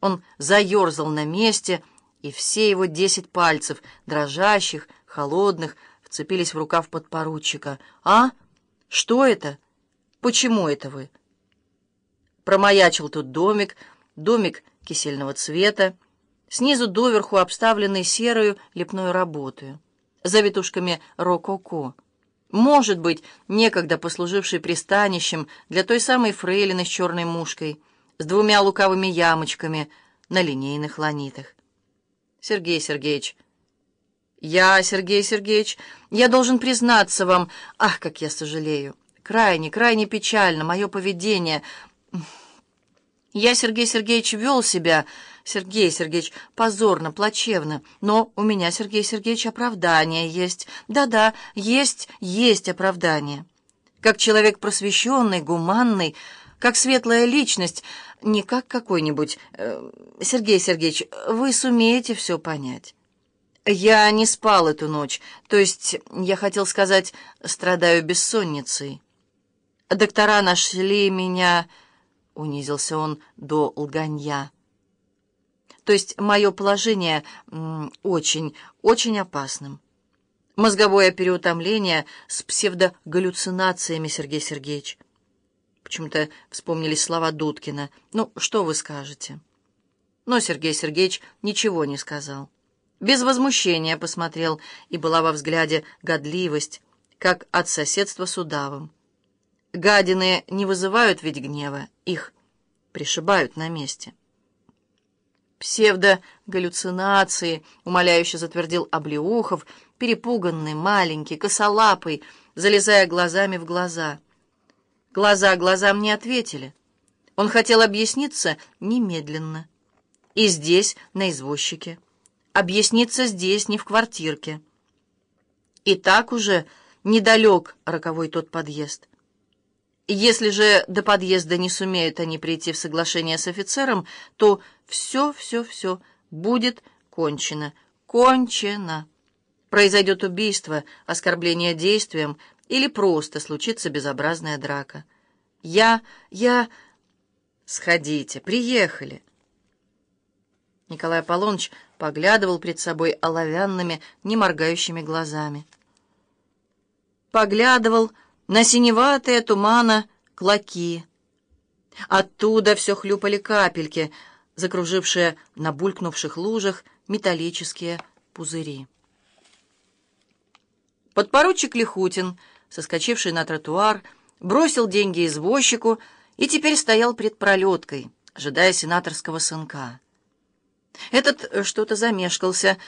Он заерзал на месте, и все его десять пальцев, дрожащих, холодных, вцепились в рукав подпоручика. «А? Что это? Почему это вы?» Промаячил тут домик, домик кисельного цвета, снизу доверху обставленный серою лепной работой, завитушками рококо. Может быть, некогда послуживший пристанищем для той самой фрейлины с черной мушкой, с двумя лукавыми ямочками на линейных ланитах. Сергей Сергеевич, я, Сергей Сергеевич, я должен признаться вам, ах, как я сожалею, крайне, крайне печально мое поведение. Я, Сергей Сергеевич, вел себя, Сергей Сергеевич, позорно, плачевно, но у меня, Сергей Сергеевич, оправдание есть. Да-да, есть, есть оправдание. Как человек просвещенный, гуманный, как светлая личность, не как какой-нибудь... Э, Сергей Сергеевич, вы сумеете все понять. Я не спал эту ночь, то есть, я хотел сказать, страдаю бессонницей. Доктора нашли меня... Унизился он до лганья. То есть мое положение очень, очень опасным. Мозговое переутомление с псевдогаллюцинациями, Сергей Сергеевич. Почему-то вспомнились слова Дудкина. «Ну, что вы скажете?» Но Сергей Сергеевич ничего не сказал. Без возмущения посмотрел, и была во взгляде годливость, как от соседства с удавом. Гадины не вызывают ведь гнева, их пришибают на месте. «Псевдогаллюцинации», — умоляюще затвердил Облеухов, перепуганный, маленький, косолапый, залезая глазами в глаза. Глаза глазам не ответили. Он хотел объясниться немедленно. И здесь, на извозчике. Объясниться здесь, не в квартирке. И так уже недалек роковой тот подъезд. Если же до подъезда не сумеют они прийти в соглашение с офицером, то все, все, все будет кончено. Кончено. Произойдет убийство, оскорбление действием или просто случится безобразная драка. Я, я... Сходите, приехали. Николай Аполлоныч поглядывал пред собой оловянными, неморгающими глазами. Поглядывал, на синеватые тумана клоки. Оттуда все хлюпали капельки, закружившие на булькнувших лужах металлические пузыри. Подпоручик Лихутин, соскочивший на тротуар, бросил деньги извозчику и теперь стоял пред пролеткой, ожидая сенаторского сынка. Этот что-то замешкался.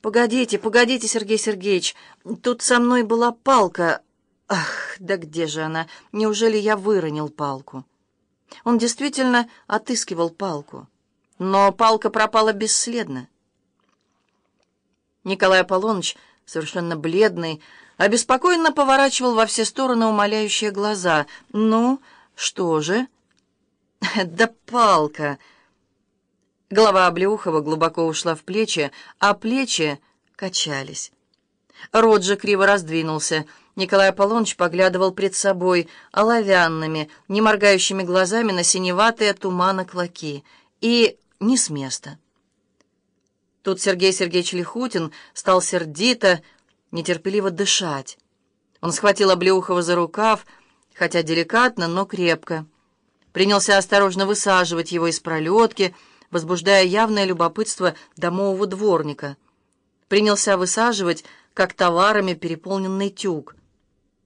«Погодите, погодите, Сергей Сергеевич, тут со мной была палка, Ах, да где же она? Неужели я выронил палку? Он действительно отыскивал палку, но палка пропала бесследно. Николай Аполлоныч, совершенно бледный, обеспокоенно поворачивал во все стороны умоляющие глаза. «Ну, что же?» «Да палка!» Голова Облеухова глубоко ушла в плечи, а плечи качались. Рот же криво раздвинулся — Николай Аполлоныч поглядывал пред собой оловянными, не моргающими глазами на синеватые тумана клоки. И не с места. Тут Сергей Сергеевич Лихутин стал сердито, нетерпеливо дышать. Он схватил Облеухова за рукав, хотя деликатно, но крепко. Принялся осторожно высаживать его из пролетки, возбуждая явное любопытство домового дворника. Принялся высаживать, как товарами переполненный тюк.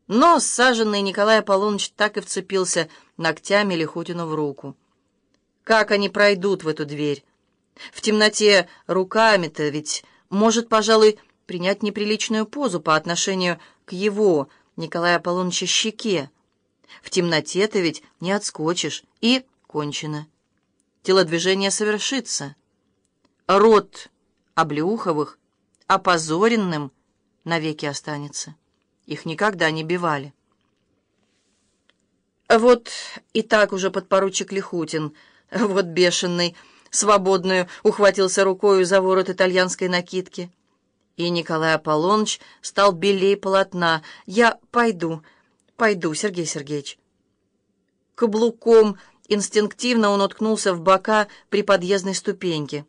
Но саженный Николай Аполлоныч так и вцепился ногтями Лихутину в руку. Как они пройдут в эту дверь? В темноте руками-то ведь может, пожалуй, принять неприличную позу по отношению к его, Николая Аполлоныча, щеке. В темноте-то ведь не отскочишь, и кончено. Телодвижение совершится. Рот Облеуховых опозоренным навеки останется. Их никогда не бивали. Вот и так уже подпоручик Лихутин, вот бешеный, свободную, ухватился рукою за ворот итальянской накидки. И Николай Аполлоныч стал белей полотна. «Я пойду, пойду, Сергей Сергеевич». Каблуком Инстинктивно он уткнулся в бока при подъездной ступеньке.